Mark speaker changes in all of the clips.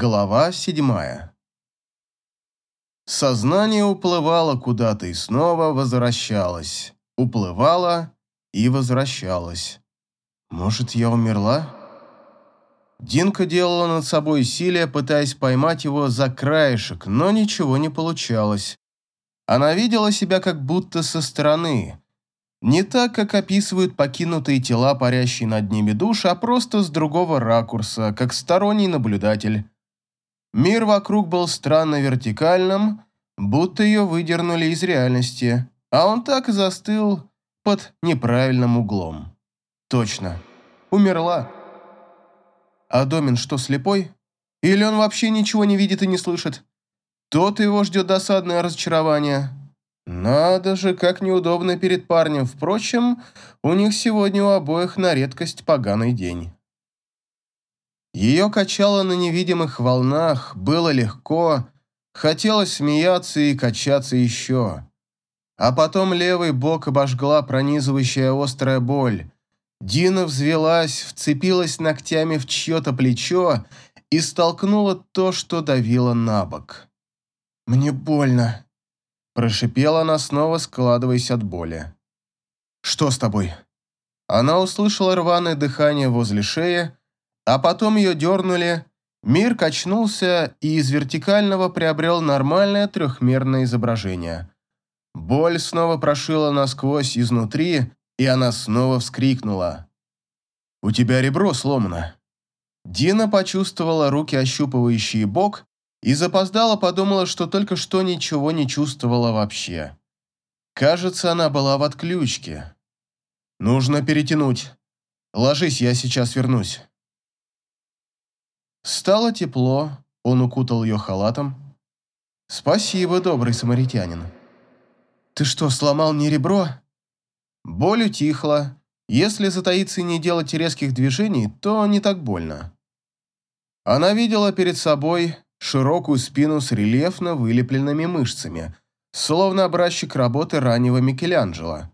Speaker 1: Глава седьмая. Сознание уплывало куда-то и снова возвращалось. Уплывало и возвращалось. Может, я умерла? Динка делала над собой усилия, пытаясь поймать его за краешек, но ничего не получалось. Она видела себя как будто со стороны. Не так, как описывают покинутые тела, парящие над ними душ, а просто с другого ракурса, как сторонний наблюдатель. Мир вокруг был странно вертикальным, будто ее выдернули из реальности, а он так и застыл под неправильным углом. Точно. Умерла. А Домин что, слепой? Или он вообще ничего не видит и не слышит? Тот его ждет досадное разочарование. Надо же, как неудобно перед парнем. Впрочем, у них сегодня у обоих на редкость поганый день. Ее качало на невидимых волнах, было легко, хотелось смеяться и качаться еще. А потом левый бок обожгла пронизывающая острая боль. Дина взвелась, вцепилась ногтями в чье-то плечо и столкнула то, что давило на бок. «Мне больно», – прошипела она снова, складываясь от боли. «Что с тобой?» Она услышала рваное дыхание возле шеи, а потом ее дернули, мир качнулся и из вертикального приобрел нормальное трехмерное изображение. Боль снова прошила насквозь изнутри, и она снова вскрикнула. «У тебя ребро сломано». Дина почувствовала руки, ощупывающие бок, и запоздала подумала, что только что ничего не чувствовала вообще. Кажется, она была в отключке. «Нужно перетянуть. Ложись, я сейчас вернусь». Стало тепло, он укутал ее халатом. «Спасибо, добрый самаритянин». «Ты что, сломал мне ребро?» Боль утихла. Если затаиться и не делать резких движений, то не так больно. Она видела перед собой широкую спину с рельефно вылепленными мышцами, словно образчик работы раннего Микеланджело.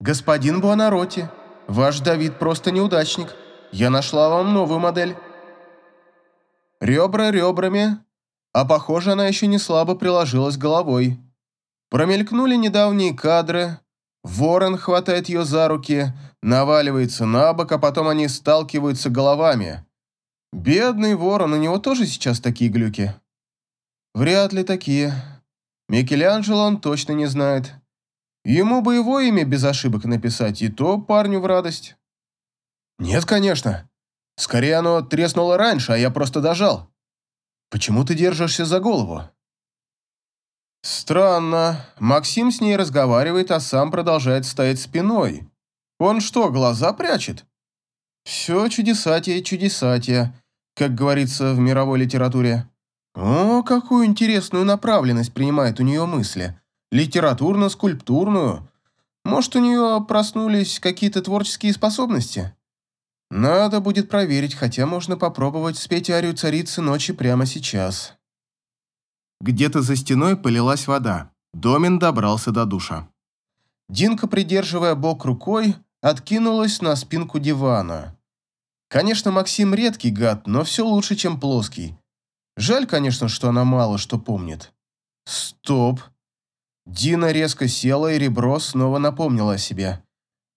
Speaker 1: «Господин Буонаротти, ваш Давид просто неудачник. Я нашла вам новую модель». Ребра ребрами, а похоже, она еще не слабо приложилась головой. Промелькнули недавние кадры. Ворон хватает ее за руки, наваливается на бок, а потом они сталкиваются головами. Бедный ворон, у него тоже сейчас такие глюки? Вряд ли такие. Микеланджело он точно не знает. Ему бы его имя без ошибок написать, и то парню в радость. Нет, конечно. Скорее оно треснуло раньше, а я просто дожал. Почему ты держишься за голову? Странно. Максим с ней разговаривает, а сам продолжает стоять спиной. Он что, глаза прячет? Все чудесатие, чудесатие, как говорится в мировой литературе. О, какую интересную направленность принимает у нее мысли. Литературно-скульптурную. Может, у нее проснулись какие-то творческие способности? Надо будет проверить, хотя можно попробовать спеть арию царицы ночи прямо сейчас. Где-то за стеной полилась вода. Домин добрался до душа. Динка, придерживая бок рукой, откинулась на спинку дивана. Конечно, Максим редкий гад, но все лучше, чем плоский. Жаль, конечно, что она мало что помнит. Стоп. Дина резко села, и ребро снова напомнило о себе.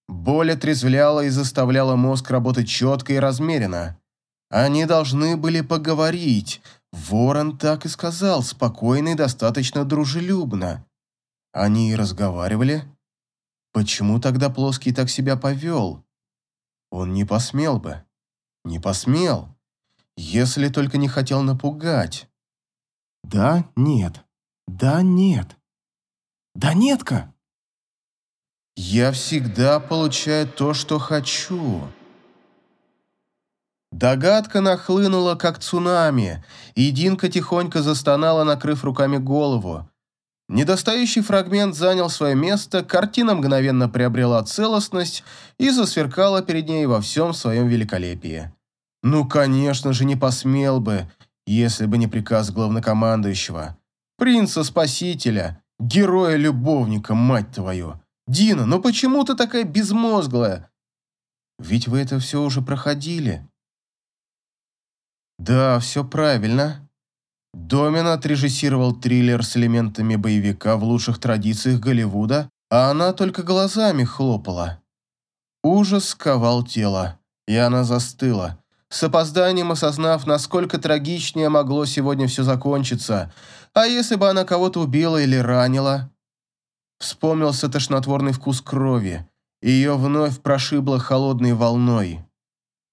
Speaker 1: Боль отрезвляла и заставляла мозг работать четко и размеренно. Они должны были поговорить. Ворон так и сказал, спокойно и достаточно дружелюбно. Они и разговаривали. Почему тогда Плоский так себя повел? Он не посмел бы. Не посмел. Если только не хотел напугать. Да, нет. Да, нет. Да, нетка. Я всегда получаю то, что хочу. Догадка нахлынула, как цунами, и Динка тихонько застонала, накрыв руками голову. Недостающий фрагмент занял свое место, картина мгновенно приобрела целостность и засверкала перед ней во всем своем великолепии. Ну, конечно же, не посмел бы, если бы не приказ главнокомандующего. Принца-спасителя, героя-любовника, мать твою. «Дина, ну почему ты такая безмозглая? Ведь вы это все уже проходили». Да, все правильно. Домин отрежиссировал триллер с элементами боевика в лучших традициях Голливуда, а она только глазами хлопала. Ужас сковал тело, и она застыла, с опозданием осознав, насколько трагичнее могло сегодня все закончиться, а если бы она кого-то убила или ранила. Вспомнился тошнотворный вкус крови, и ее вновь прошибло холодной волной.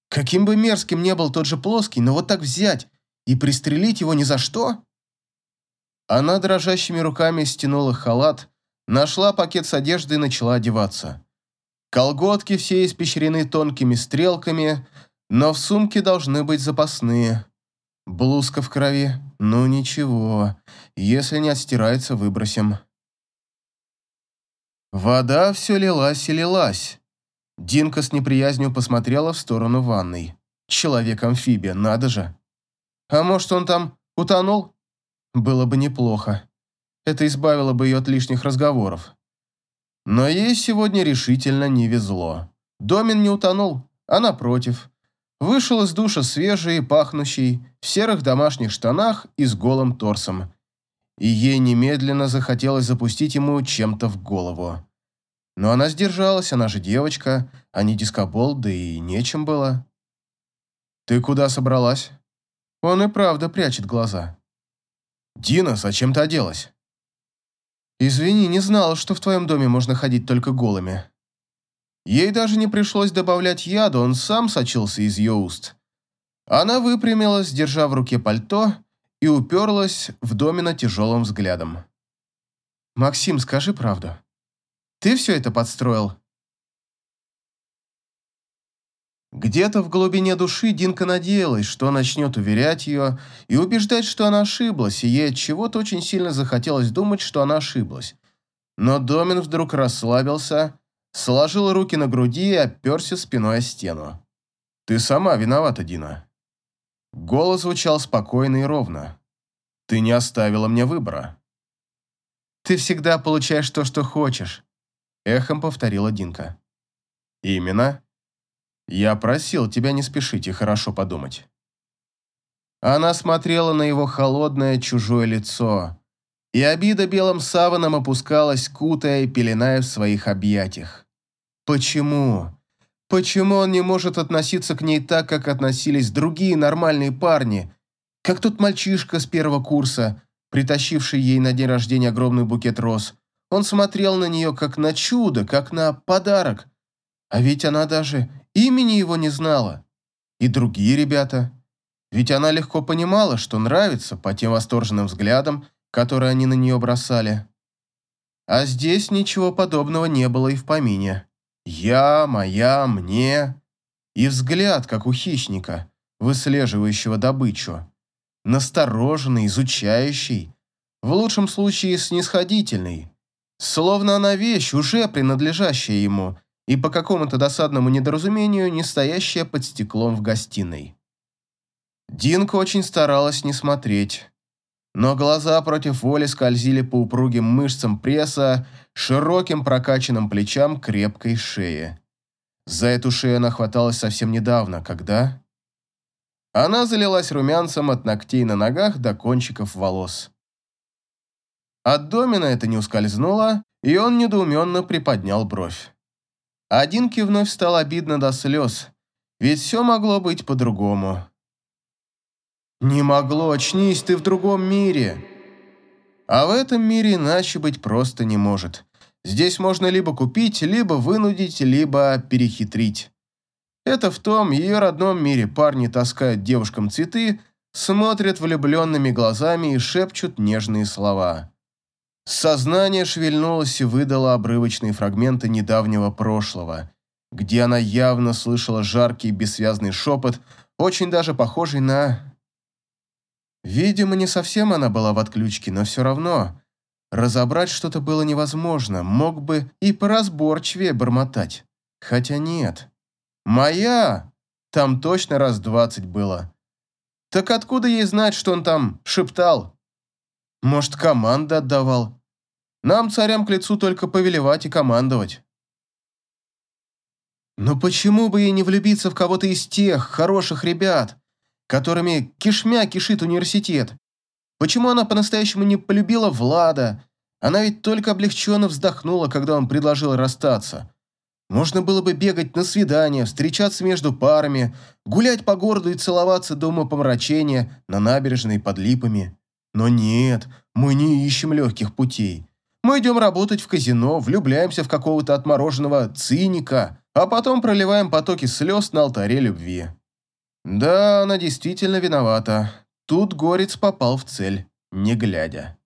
Speaker 1: Каким бы мерзким не был тот же плоский, но вот так взять и пристрелить его ни за что? Она дрожащими руками стянула халат, нашла пакет с одеждой и начала одеваться. Колготки все испещрены тонкими стрелками, но в сумке должны быть запасные. Блузка в крови, ну ничего, если не отстирается, выбросим. Вода все лилась и лилась. Динка с неприязнью посмотрела в сторону ванной. Человек-амфибия, надо же. А может, он там утонул? Было бы неплохо. Это избавило бы ее от лишних разговоров. Но ей сегодня решительно не везло. Домин не утонул, а напротив. Вышел из душа свежий и пахнущий, в серых домашних штанах и с голым торсом. И ей немедленно захотелось запустить ему чем-то в голову. Но она сдержалась, она же девочка, а не дискобол, да и нечем было. «Ты куда собралась?» Он и правда прячет глаза. «Дина, зачем ты оделась?» «Извини, не знала, что в твоем доме можно ходить только голыми». Ей даже не пришлось добавлять яду, он сам сочился из ее уст. Она выпрямилась, держа в руке пальто, и уперлась в Домина тяжелым взглядом. «Максим, скажи правду. Ты все это подстроил?» Где-то в глубине души Динка надеялась, что начнет уверять ее и убеждать, что она ошиблась, и ей от чего-то очень сильно захотелось думать, что она ошиблась. Но Домин вдруг расслабился, сложил руки на груди и оперся спиной о стену. «Ты сама виновата, Дина». Голос звучал спокойно и ровно. «Ты не оставила мне выбора». «Ты всегда получаешь то, что хочешь», — эхом повторила Динка. «Именно. Я просил тебя не спешить и хорошо подумать». Она смотрела на его холодное чужое лицо, и обида белым саваном опускалась, кутая и пеленая в своих объятиях. Почему? Почему он не может относиться к ней так, как относились другие нормальные парни? Как тот мальчишка с первого курса, притащивший ей на день рождения огромный букет роз. Он смотрел на нее как на чудо, как на подарок. А ведь она даже имени его не знала. И другие ребята. Ведь она легко понимала, что нравится по тем восторженным взглядам, которые они на нее бросали. А здесь ничего подобного не было и в помине. Я, моя, мне. И взгляд, как у хищника, выслеживающего добычу. Настороженный, изучающий. В лучшем случае снисходительный. Словно она вещь, уже принадлежащая ему, и по какому-то досадному недоразумению не стоящая под стеклом в гостиной. Динка очень старалась не смотреть, но глаза против воли скользили по упругим мышцам пресса, широким прокачанным плечам крепкой шеи. За эту шею она хваталась совсем недавно, когда... Она залилась румянцем от ногтей на ногах до кончиков волос. От Домина это не ускользнуло, и он недоуменно приподнял бровь. Одинке вновь стало обидно до слез, ведь все могло быть по-другому. «Не могло, очнись, ты в другом мире!» А в этом мире иначе быть просто не может. Здесь можно либо купить, либо вынудить, либо перехитрить. Это в том ее родном мире парни таскают девушкам цветы, смотрят влюбленными глазами и шепчут нежные слова. Сознание шевельнулось и выдало обрывочные фрагменты недавнего прошлого, где она явно слышала жаркий бессвязный шепот, очень даже похожий на Видимо, не совсем она была в отключке, но все равно. Разобрать что-то было невозможно, мог бы и поразборчивее бормотать. Хотя нет. «Моя!» Там точно раз двадцать было. Так откуда ей знать, что он там шептал? Может, команды отдавал? Нам, царям, к лицу только повелевать и командовать. Но почему бы ей не влюбиться в кого-то из тех хороших ребят, которыми кишмя кишит университет. Почему она по-настоящему не полюбила Влада? Она ведь только облегченно вздохнула, когда он предложил расстаться. Можно было бы бегать на свидания, встречаться между парами, гулять по городу и целоваться до умопомрачения на набережной под липами. Но нет, мы не ищем легких путей. Мы идем работать в казино, влюбляемся в какого-то отмороженного циника, а потом проливаем потоки слез на алтаре любви. Да, она действительно виновата. Тут Горец попал в цель, не глядя.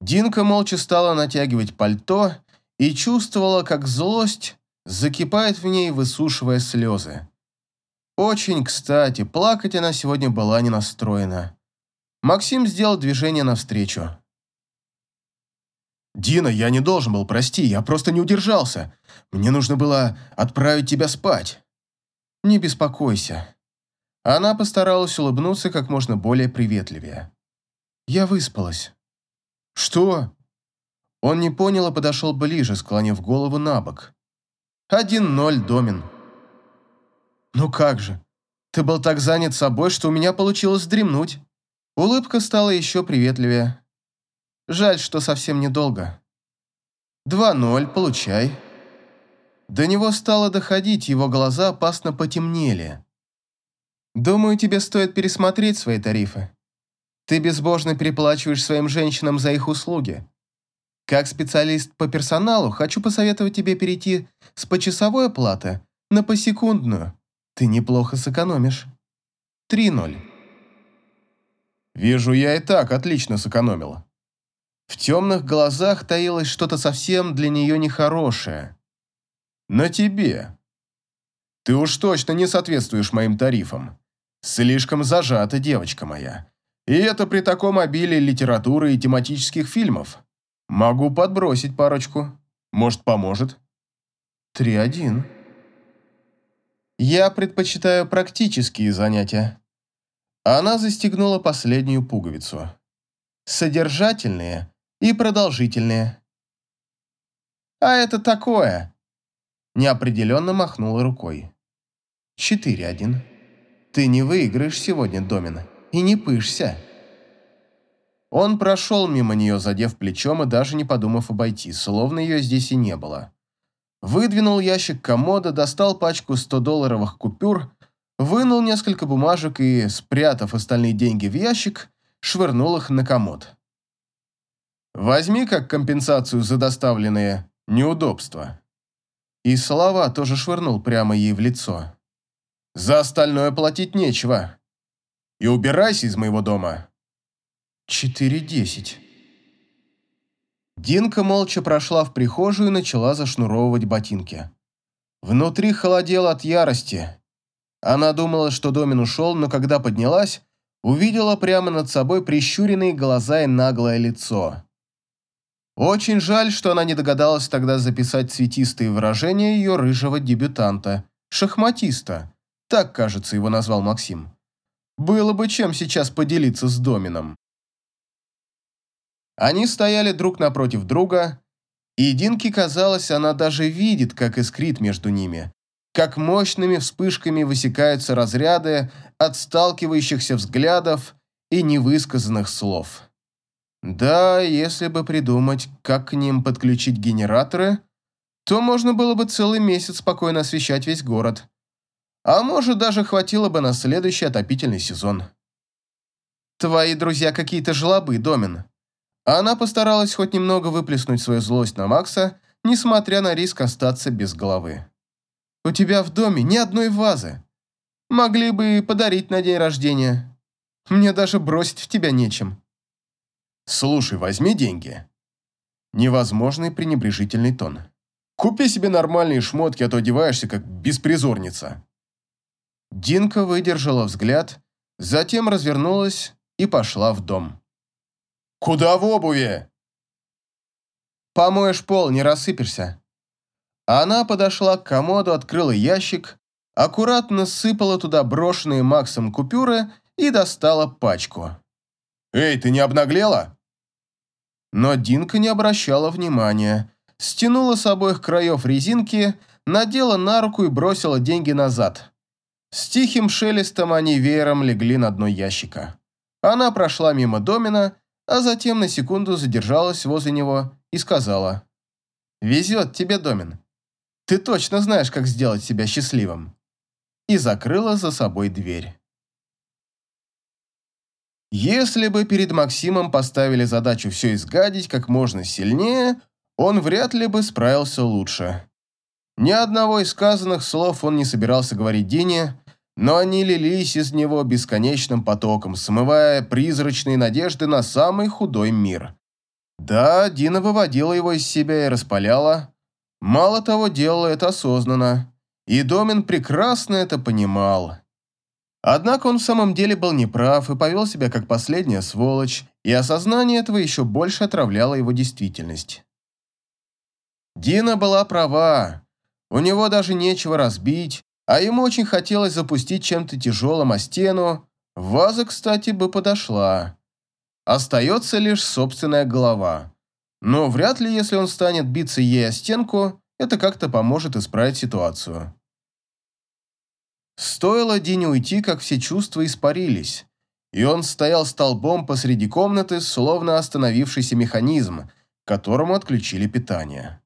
Speaker 1: Динка молча стала натягивать пальто и чувствовала, как злость закипает в ней, высушивая слезы. Очень кстати, плакать она сегодня была не настроена. Максим сделал движение навстречу. «Дина, я не должен был, прости, я просто не удержался. Мне нужно было отправить тебя спать». «Не беспокойся». Она постаралась улыбнуться как можно более приветливее. «Я выспалась». «Что?» Он не понял и подошел ближе, склонив голову на бок. «Один ноль, Домин». «Ну как же? Ты был так занят собой, что у меня получилось дремнуть». Улыбка стала еще приветливее. Жаль, что совсем недолго. Два ноль, получай. До него стало доходить, его глаза опасно потемнели. Думаю, тебе стоит пересмотреть свои тарифы. Ты безбожно переплачиваешь своим женщинам за их услуги. Как специалист по персоналу хочу посоветовать тебе перейти с почасовой оплаты на посекундную. Ты неплохо сэкономишь. 3-0. Вижу, я и так отлично сэкономила. В темных глазах таилось что-то совсем для нее нехорошее. На тебе. Ты уж точно не соответствуешь моим тарифам. Слишком зажата девочка моя. И это при таком обилии литературы и тематических фильмов. Могу подбросить парочку. Может, поможет? Три один. Я предпочитаю практические занятия. Она застегнула последнюю пуговицу. Содержательные и продолжительные. А это такое. Неопределенно махнула рукой. Четыре один. Ты не выиграешь сегодня, Домин, и не пышься. Он прошел мимо нее, задев плечом и даже не подумав обойти, словно ее здесь и не было. Выдвинул ящик комода, достал пачку 100-долларовых купюр, вынул несколько бумажек и, спрятав остальные деньги в ящик, швырнул их на комод. «Возьми как компенсацию за доставленные неудобства». И слова тоже швырнул прямо ей в лицо. «За остальное платить нечего. И убирайся из моего дома». Четыре десять. Динка молча прошла в прихожую и начала зашнуровывать ботинки. Внутри холодело от ярости. Она думала, что Домин ушел, но когда поднялась, увидела прямо над собой прищуренные глаза и наглое лицо. Очень жаль, что она не догадалась тогда записать цветистые выражения ее рыжего дебютанта, шахматиста, так, кажется, его назвал Максим. Было бы чем сейчас поделиться с Домином. Они стояли друг напротив друга, и Динке казалось, она даже видит, как искрит между ними, как мощными вспышками высекаются разряды от сталкивающихся взглядов и невысказанных слов. Да, если бы придумать, как к ним подключить генераторы, то можно было бы целый месяц спокойно освещать весь город. А может, даже хватило бы на следующий отопительный сезон. Твои друзья какие-то жлобы, Домин. Она постаралась хоть немного выплеснуть свою злость на Макса, несмотря на риск остаться без головы. «У тебя в доме ни одной вазы. Могли бы подарить на день рождения. Мне даже бросить в тебя нечем». «Слушай, возьми деньги». Невозможный пренебрежительный тон. «Купи себе нормальные шмотки, а то одеваешься как беспризорница». Динка выдержала взгляд, затем развернулась и пошла в дом. «Куда в обуви?» «Помоешь пол, не рассыпешься». Она подошла к комоду, открыла ящик, аккуратно сыпала туда брошенные Максом купюры и достала пачку. «Эй, ты не обнаглела?» Но Динка не обращала внимания, стянула с обоих краев резинки, надела на руку и бросила деньги назад. С тихим шелестом они веером легли на дно ящика. Она прошла мимо Домина, а затем на секунду задержалась возле него и сказала. «Везет тебе, Домин. Ты точно знаешь, как сделать себя счастливым». И закрыла за собой дверь. Если бы перед Максимом поставили задачу все изгадить как можно сильнее, он вряд ли бы справился лучше. Ни одного из сказанных слов он не собирался говорить Дине, но они лились из него бесконечным потоком, смывая призрачные надежды на самый худой мир. Да, Дина выводила его из себя и распаляла. Мало того, делала это осознанно. И Домин прекрасно это понимал. Однако он в самом деле был неправ и повел себя как последняя сволочь, и осознание этого еще больше отравляло его действительность. Дина была права. У него даже нечего разбить, а ему очень хотелось запустить чем-то тяжелым о стену. Ваза, кстати, бы подошла. Остается лишь собственная голова. Но вряд ли, если он станет биться ей о стенку, это как-то поможет исправить ситуацию. Стоило Дине уйти, как все чувства испарились, и он стоял столбом посреди комнаты, словно остановившийся механизм, которому отключили питание.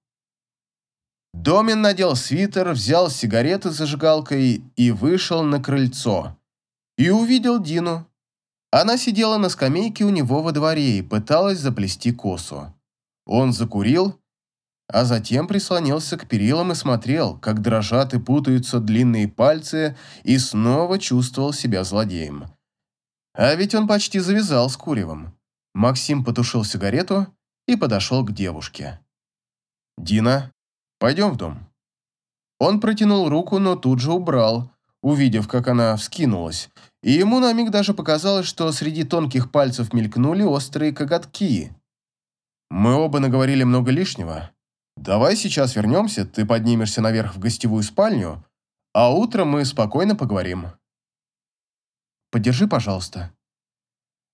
Speaker 1: Домин надел свитер, взял сигареты с зажигалкой и вышел на крыльцо. И увидел Дину. Она сидела на скамейке у него во дворе и пыталась заплести косу. Он закурил, а затем прислонился к перилам и смотрел, как дрожат и путаются длинные пальцы, и снова чувствовал себя злодеем. А ведь он почти завязал с куревом. Максим потушил сигарету и подошел к девушке. «Дина, Пойдем в дом». Он протянул руку, но тут же убрал, увидев, как она вскинулась, и ему на миг даже показалось, что среди тонких пальцев мелькнули острые коготки. «Мы оба наговорили много лишнего. Давай сейчас вернемся, ты поднимешься наверх в гостевую спальню, а утром мы спокойно поговорим». «Подержи, пожалуйста».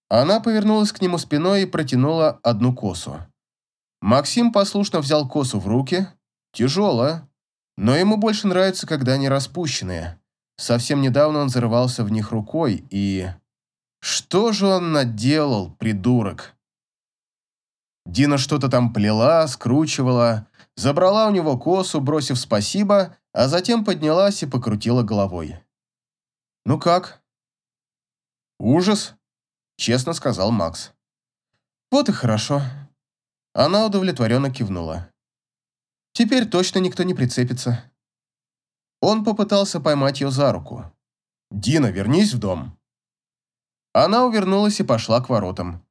Speaker 1: Она повернулась к нему спиной и протянула одну косу. Максим послушно взял косу в руки, Тяжело, но ему больше нравится, когда они распущенные. Совсем недавно он зарывался в них рукой и... Что же он наделал, придурок? Дина что-то там плела, скручивала, забрала у него косу, бросив спасибо, а затем поднялась и покрутила головой. «Ну как?» «Ужас», — честно сказал Макс. «Вот и хорошо». Она удовлетворенно кивнула. Теперь точно никто не прицепится. Он попытался поймать ее за руку. «Дина, вернись в дом». Она увернулась и пошла к воротам.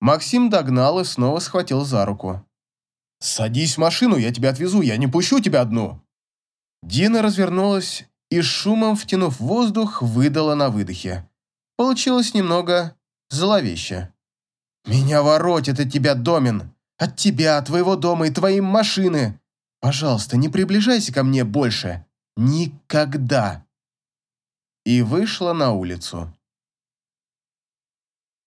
Speaker 1: Максим догнал и снова схватил за руку. «Садись в машину, я тебя отвезу, я не пущу тебя одну!» Дина развернулась и, шумом втянув воздух, выдала на выдохе. Получилось немного зловеще. «Меня воротит от тебя, Домин!» От тебя, твоего дома и твоей машины. Пожалуйста, не приближайся ко мне больше. Никогда. И вышла на улицу.